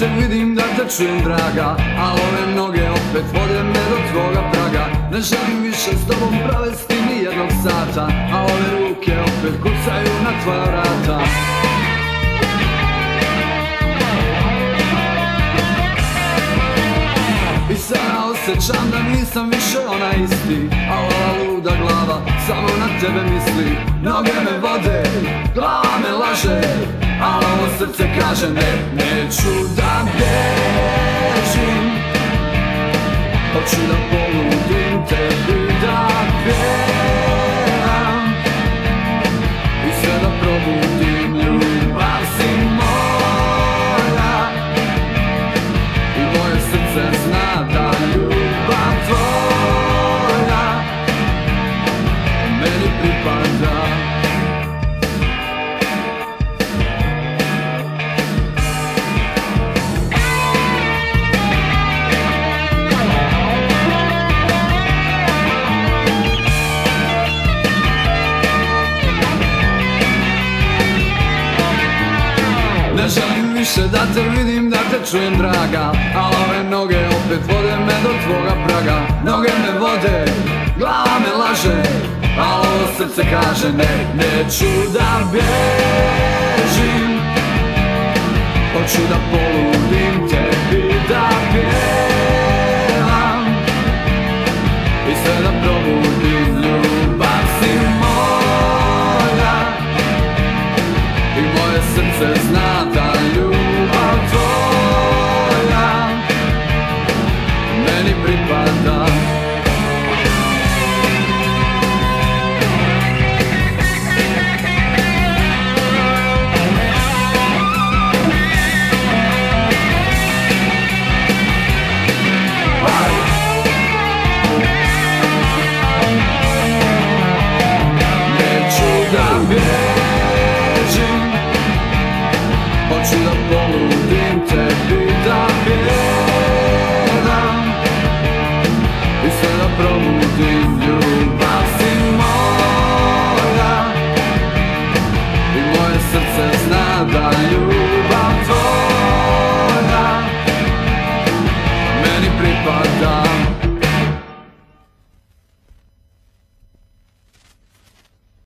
te vidim, da te čujem draga. A ove noge opet vode me do tvoga praga. Ne želim više s tobom provesti ni jednog sata. A ove ruke opet kucaju na tvoja vrata. I sada osjećam da nisam više ona isti. A ova luda glava samo na tebe misli. Noge me vode, glava me laže A ovo srce kaže ne, neću da bježim. Hoću da više da te vidim, da te čujem draga. A ove noge opet vode me do tvoga praga. Noge me vode, glava me laže A ovo srce kaže ne, neću da bježim. Hoću da poludim tebi da pjevam. I sve da probudim ljubav si moja i moje srce zna